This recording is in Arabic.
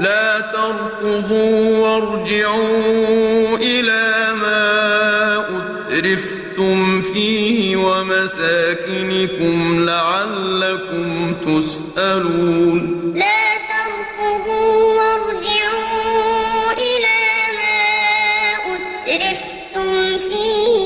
لَا تَرْكُضُوا وَارْجِعُوا إِلَىٰ مَا أُتْرِفْتُمْ فِيهِ وَمَسَاكِنِكُمْ لَعَلَّكُمْ تُسْأَلُونَ. لَا تَرْكُضُوا وَارْجِعُوا إِلَىٰ مَا أُتْرِفْتُمْ فِيهِ